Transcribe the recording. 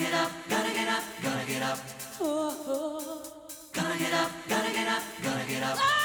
get up, gotta get up, gotta get up. Oh, oh. Gotta get up, gotta get up, gotta get up.